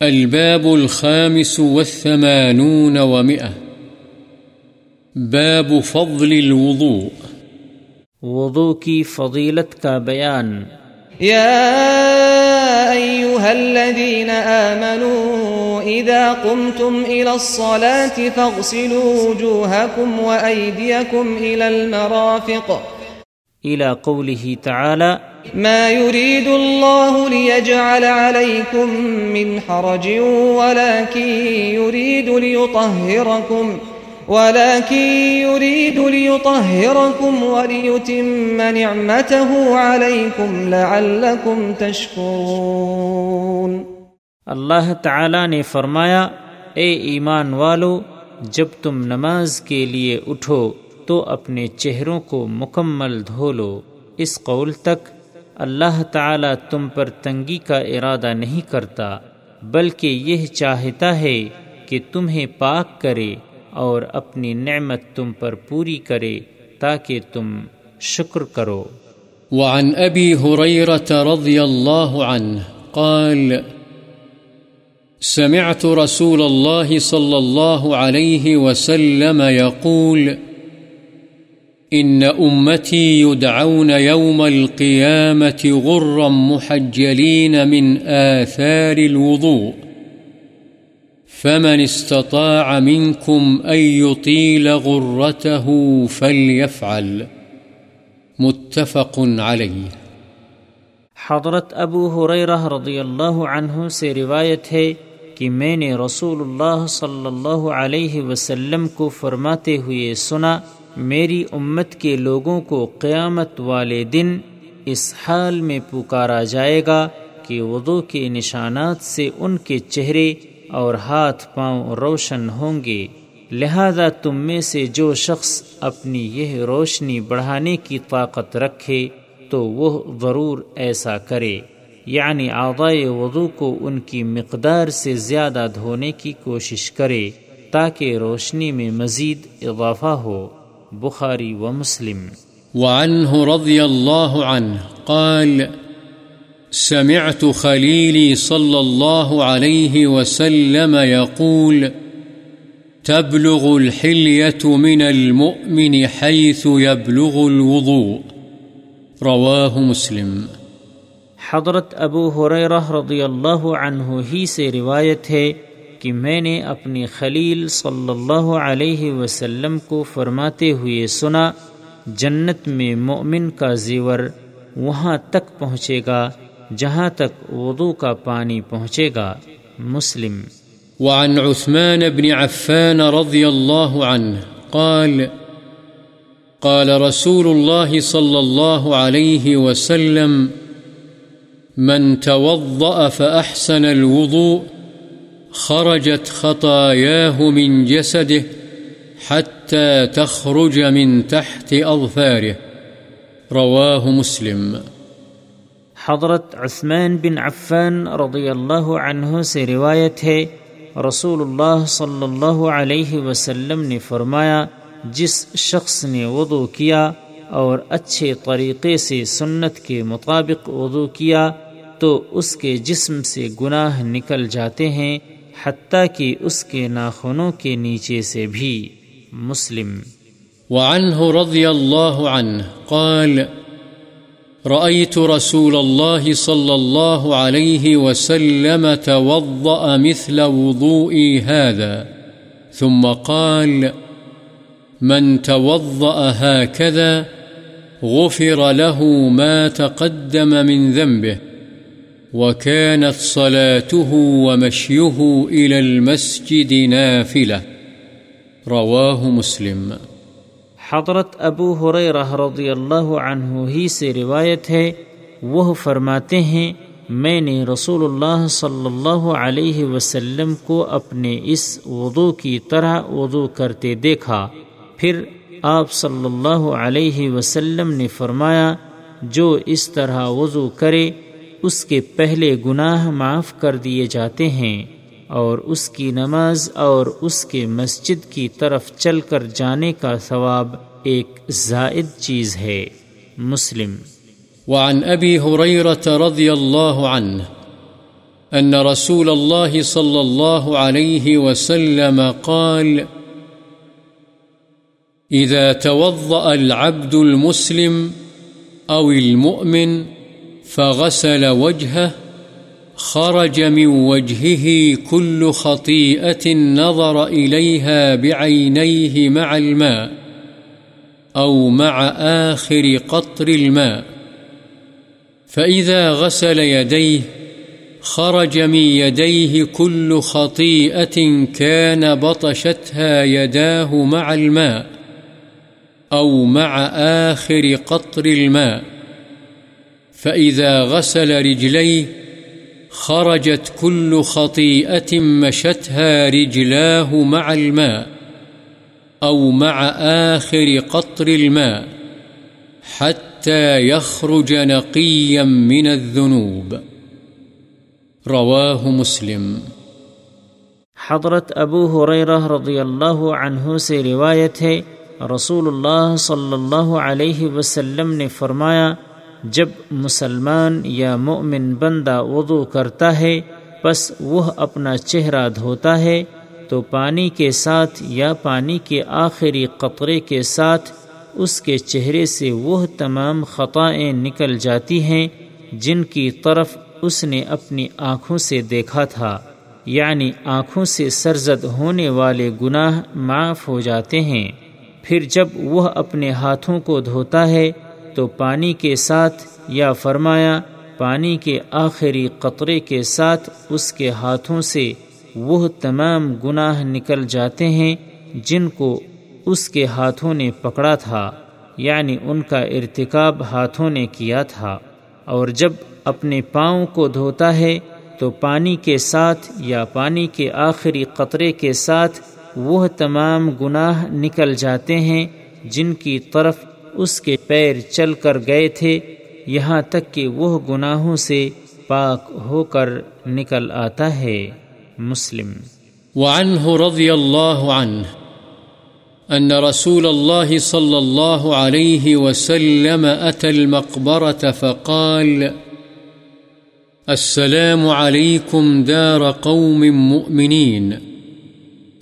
الباب الخامس والثمانون ومئة. باب فضل الوضوء. وضو کی فضیلت کا بیان۔ يا أيها الذين آمنوا إذا قمتم إلى الصلاة فاغسلوا وجوهكم وأيديكم إلى المرافق۔ إلى قوله تعالى ما يريد الله ليجعل عليكم من حرج ولكن يريد ليطهركم ولكن يريد ليطهركم وليتم نعمته عليكم لعلكم تشكرون۔ اللہ تعالی نے فرمایا اے ایمان والو جب تم نماز کے لیے اٹھو۔ تو اپنے چہروں کو مکمل دھو لو۔ اس قول تک اللہ تعالی تم پر تنگی کا ارادہ نہیں کرتا، بلکہ یہ چاہتا ہے کہ تمہیں پاک کرے اور اپنی نعمت تم پر پوری کرے تاکہ تم شکر کرو۔ وعن أبي هريرة رضي الله عنه قال، سمعت رسول الله صلى الله عليه وسلم يقول إن أمتي يدعون يوم القيامة غرا محجلين من آثار الوضوء فمن استطاع منكم أن يطيل غرته فليفعل متفق عليه حضرت ابو حریرہ رضی اللہ عنہ سے روایت ہے کہ میں نے رسول اللہ صلی اللہ علیہ وسلم کو فرماتے ہوئے سنا میری امت کے لوگوں کو قیامت والے دن اس حال میں پکارا جائے گا کہ وضو کے نشانات سے ان کے چہرے اور ہاتھ پاؤں روشن ہوں گے۔ لہذا تم میں سے جو شخص اپنی یہ روشنی بڑھانے کی طاقت رکھے تو وہ ضرور ایسا کرے۔ یعنی آغائے وضو کو ان کی مقدار سے زیادہ دھونے کی کوشش کرے تاکہ روشنی میں مزید اضافہ ہو۔ بخاری و مسلم۔ وعنه رضي الله عنه قال سمعت خليلي صلى الله عليه وسلم يقول تبلغ الحلية من المؤمن حيث يبلغ الوضوء۔ رواه مسلم۔ حضرت ابو حریرہ رضی اللہ عنہ ہی سے روایت ہے کہ میں نے اپنی خلیل صلی اللہ علیہ وسلم کو فرماتے ہوئے سنا، جنت میں مومن کا زیور وہاں تک پہنچے گا، جہاں تک وضو کا پانی پہنچے گا۔ مسلم۔ وعن عثمان بن عفان رضي الله عنه قال قال رسول الله صلى الله عليه وسلم، من توضأ فأحسن الوضوء خرجت خطاياه من جسده حتى تخرج من تحت أظفاره. رواه مسلم. حضرت عثمان بن عفان رضی اللہ عنہ سے روایت ہے، رسول اللہ صلی اللہ علیہ وسلم نے فرمایا، جس شخص نے وضو کیا اور اچھے طریقے سے سنت کے مطابق وضو کیا، تو اس کے جسم سے گناہ نکل جاتے ہیں۔ حتیٰ کہ اس کے ناخنوں کے نیچے سے بھی مسلم۔ وعنه رضي الله عنه قال رأيت رسول الله صلى الله عليه وسلم توضأ مثل وضوئي هذا، ثم قال، من توضأ هكذا غفر له ما تقدم من ذنبه وكانت صلاته ومشيه إلى المسجد نافلة. رواه مسلم. حضرت ابو حریرہ رضی اللہ عنہ ہی سے روایت ہے، وہ فرماتے ہیں، میں نے رسول اللہ صلی اللہ علیہ وسلم کو اپنے اس وضو کی طرح وضو کرتے دیکھا۔ پھر آپ صلی اللہ علیہ وسلم نے فرمایا، جو اس طرح وضو کرے اس کے پہلے گناہ معاف کر دیے جاتے ہیں اور اس کی نماز اور اس کے مسجد کی طرف چل کر جانے کا ثواب ایک زائد چیز ہے۔ مسلم۔ وعن أبي هريرة رضي الله عنه أن رسول الله صلى الله عليه وسلم قال إذا توضأ العبد المسلم أو المؤمن فغسل وجهه، خرج من وجهه كل خطيئة نظر إليها بعينيه مع الماء أو مع آخر قطر الماء. فإذا غسل يديه، خرج من يديه كل خطيئة كان بطشتها يداه مع الماء أو مع آخر قطر الماء. فإذا غسل رجليه خرجت كل خطيئة مشتها رجلاه مع الماء أو مع آخر قطر الماء حتى يخرج نقيا من الذنوب رواه مسلم حضرت ابو حریرہ رضی اللہ عنہ سے روایت ہے، رسول اللہ صلی اللہ علیہ وسلم نے فرمایا جب مسلمان یا مومن بندہ وضو کرتا ہے بس وہ اپنا چہرہ دھوتا ہے، تو پانی کے ساتھ یا پانی کے آخری قطرے کے ساتھ اس کے چہرے سے وہ تمام خطائیں نکل جاتی ہیں، جن کی طرف اس نے اپنی آنکھوں سے دیکھا تھا۔ یعنی آنکھوں سے سرزد ہونے والے گناہ معاف ہو جاتے ہیں۔ پھر جب وہ اپنے ہاتھوں کو دھوتا ہے تو پانی کے ساتھ یا فرمایا، پانی کے آخری قطرے کے ساتھ اس کے ہاتھوں سے وہ تمام گناہ نکل جاتے ہیں جن کو اس کے ہاتھوں نے پکڑا تھا یعنی ان کا ارتکاب ہاتھوں نے کیا تھا۔ اور جب اپنے پاؤں کو دھوتا ہے، تو پانی کے ساتھ یا پانی کے آخری قطرے کے ساتھ وہ تمام گناہ نکل جاتے ہیں جن کی طرف اس کے پیر چل کر گئے تھے، یہاں تک کہ وہ گناہوں سے پاک ہو کر نکل آتا ہے۔ مسلم۔ وعنه رضي الله عنه أن رسول الله صلى الله عليه وسلم أتى المقبرة فقال، السلام عليكم دار قوم مؤمنين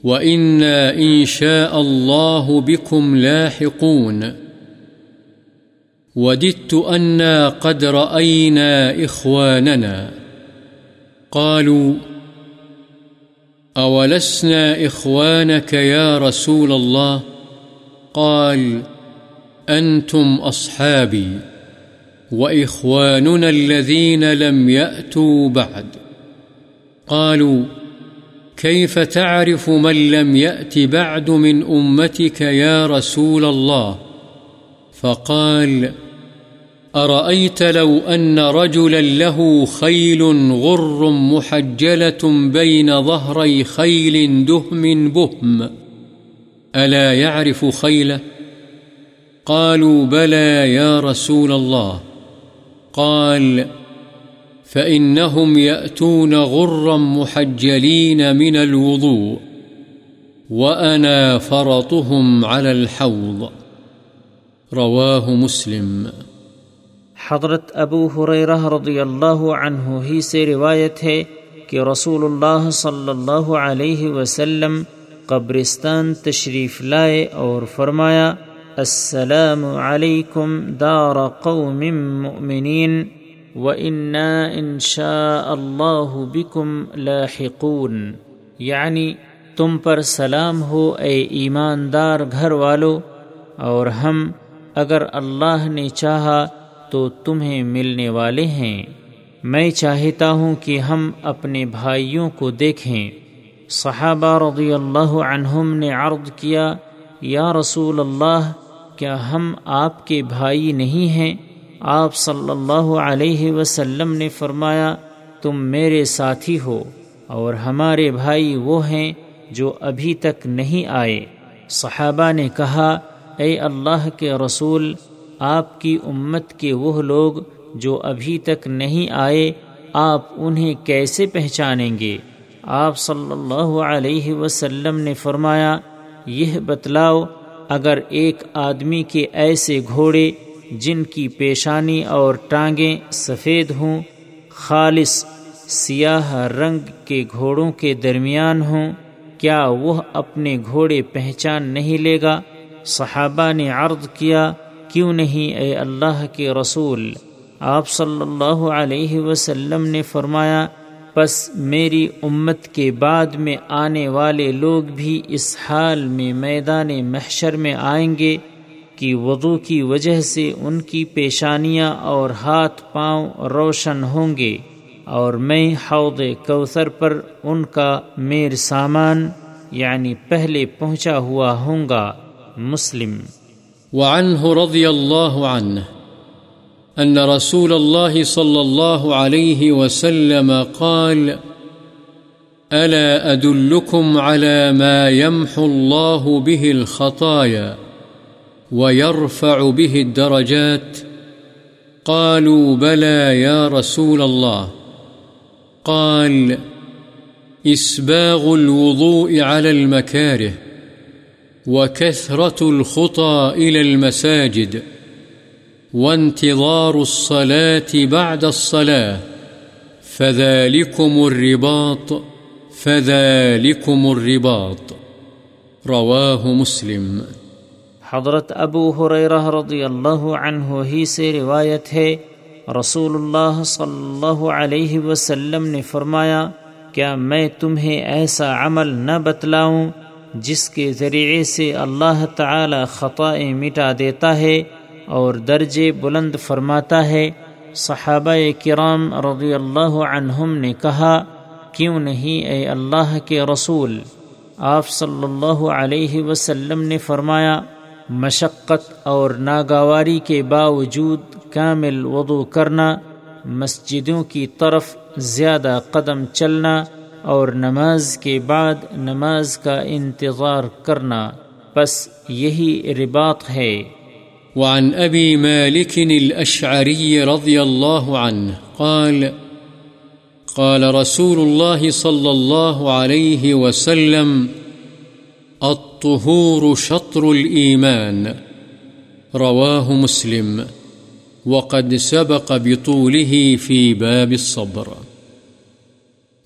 وإنا إن شاء الله بكم لاحقون۔ وددت أنا قد رأينا إخواننا. قالوا، أولسنا إخوانك يا رسول الله؟ قال، أنتم أصحابي، وإخواننا الذين لم يأتوا بعد. قالوا، كيف تعرف من لم يأت بعد من أمتك يا رسول الله؟ فقال فقال أرأيت لو أن رجلا له خيل غر محجلة بين ظهري خيل دهم بهم. ألا يعرف خيله قالوا بلى يا رسول الله. قال، فإنهم يأتون غرا محجلين من الوضوء، وأنا فرطهم على الحوض. رواه مسلم. حضرت ابو حریرہ رضی اللہ عنہ ہی سے روایت ہے کہ رسول اللہ صلی اللہ علیہ وسلم قبرستان تشریف لائے اور فرمایا، السلام علیکم دار قوم مؤمنین وإنا إن شاء الله بكم لاحقون۔ یعنی تم پر سلام ہو اے ایماندار گھر والو، اور ہم، اگر اللہ نے چاہا تو تمہیں ملنے والے ہیں۔ میں چاہتا ہوں کہ ہم اپنے بھائیوں کو دیکھیں۔ صحابہ رضی اللہ عنہم نے عرض کیا، یا رسول اللہ، کیا ہم آپ کے بھائی نہیں ہیں؟ آپ صلی اللہ علیہ وسلم نے فرمایا، تم میرے ساتھی ہو اور ہمارے بھائی وہ ہیں جو ابھی تک نہیں آئے۔ صحابہ نے کہا، اے اللہ کے رسول آپ کی امت کے وہ لوگ جو ابھی تک نہیں آئے، آپ انہیں کیسے پہچانیں گے؟ آپ صلی اللہ علیہ وسلم نے فرمایا، یہ بتلاؤ، اگر ایک آدمی کے ایسے گھوڑے جن کی پیشانی اور ٹانگیں سفید ہوں، خالص سیاہ رنگ کے گھوڑوں کے درمیان ہوں، کیا وہ اپنے گھوڑے پہچان نہیں لے گا؟ صحابہ نے عرض کیا کیوں نہیں اے اللہ کے رسول؟ آپ صلی اللہ علیہ وسلم نے فرمایا، پس میری امت کے بعد میں آنے والے لوگ بھی اس حال میں میدان محشر میں آئیں گے کہ وضو کی وجہ سے ان کی پیشانیاں اور ہاتھ پاؤں روشن ہوں گے اور میں حوض کوثر پر ان کا میر سامان یعنی پہلے پہنچا ہوا ہوں گا، مسلم۔ وعنه رضي الله عنه أن رسول الله صلى الله عليه وسلم قال، ألا أدلكم على ما يمحو الله به الخطايا ويرفع به الدرجات؟ قالوا، بلى يا رسول الله. قال، إسباغ الوضوء على المكاره. وكثرة الخطى إلى المساجد وانتظار الصلاة بعد الصلاة، فذلكم الرباط فذلكم الرباط، رواه مسلم. حضرت ابو حریرہ رضی اللہ عنہ ہی سے روایت ہے، رسول اللہ صلی اللہ علیہ وسلم نے فرمایا، کیا میں تمہیں ایسا عمل نہ بتلاؤں؟ جس کے ذریعے سے اللہ تعالی خطائیں مٹا دیتا ہے اور درجے بلند فرماتا ہے۔ صحابہ کرام رضی اللہ عنہم نے کہا، کیوں نہیں اے اللہ کے رسول؟ آپ صلی اللہ علیہ وسلم نے فرمایا، مشقت اور ناگواری کے باوجود کامل وضو کرنا، مسجدوں کی طرف زیادہ قدم چلنا اور نماز کے بعد نماز کا انتظار کرنا بس یہی رباط ہے۔ وعن أبي مالك الأشعري رضي الله عنه قال قال رسول الله صلى الله عليه وسلم الطهور شطر الإيمان رواه مسلم، وقد سبق بطوله في باب الصبر۔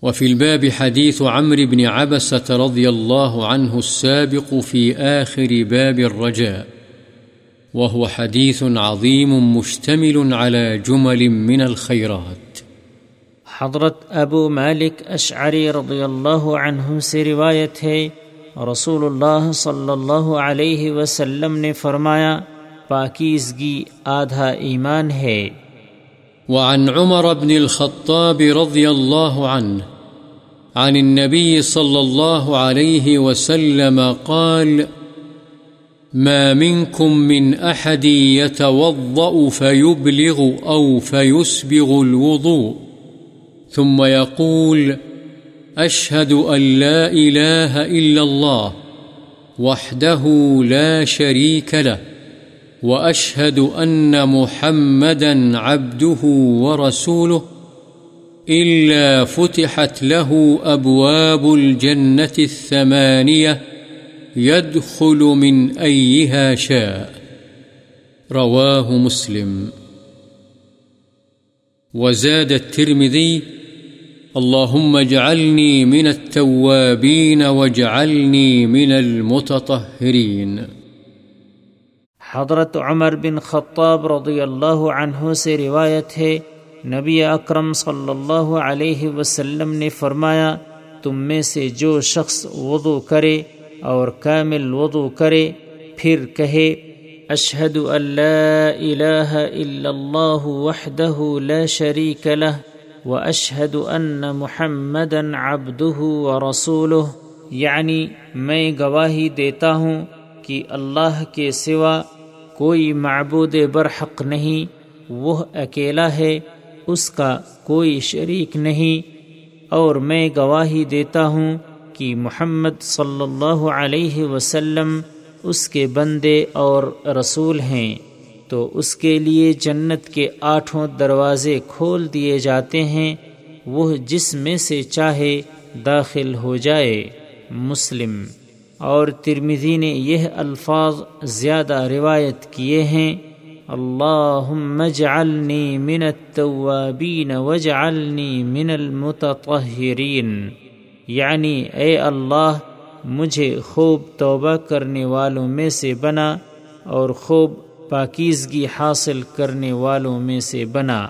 وفي الباب حديث عمرو بن عبسة رضي الله عنه السابق في آخر باب الرجاء، وهو حديث عظيم مشتمل على جمل من الخيرات. حضرت ابو مالک اشعری رضی اللہ عنہ سے روایت ہے رسول اللہ صلی اللہ علیہ وسلم نے فرمایا، پاکیزگی آدھا ایمان ہے۔ وعن عمر بن الخطاب رضي الله عنه عن النبي صلى الله عليه وسلم قال، ما منكم من أحد يتوضأ فيبلغ أو فيسبغ الوضوء. ثم يقول، أشهد أن لا إله إلا الله وحده لا شريك له. وأشهد أن محمدا عبده ورسوله إلا فتحت له أبواب الجنة الثمانية يدخل من أيها شاء. رواه مسلم. وزاد الترمذي، اللهم اجعلني من التوابين واجعلني من المتطهرين. حضرت عمر بن خطاب رضی اللہ عنہ سے روایت ہے، نبی اکرم صلی اللہ علیہ وسلم نے فرمایا، تم میں سے جو شخص وضو کرے اور کامل وضو کرے، پھر کہے، اشہد اللہ الہ الا اللہ وحدہ لا شریک لہ، و اشہد ان محمد عبدہ و رسولہ۔ یعنی میں گواہی دیتا ہوں کہ اللہ کے سوا کوئی معبود برحق نہیں، وہ اکیلا ہے، اس کا کوئی شریک نہیں۔ اور میں گواہی دیتا ہوں کہ محمد صلی اللہ علیہ وسلم اس کے بندے اور رسول ہیں۔ تو اس کے لیے جنت کے آٹھوں دروازے کھول دیے جاتے ہیں، وہ جس میں سے چاہے داخل ہو جائے۔ مسلم اور ترمزی نے یہ الفاظ زیادہ روایت کیے ہیں اللهم اجعلني من التوابين واجعلني من المتطهرين یعنی اے اللہ، مجھے خوب توبہ کرنے والوں میں سے بنا اور خوب پاکیزگی حاصل کرنے والوں میں سے بنا۔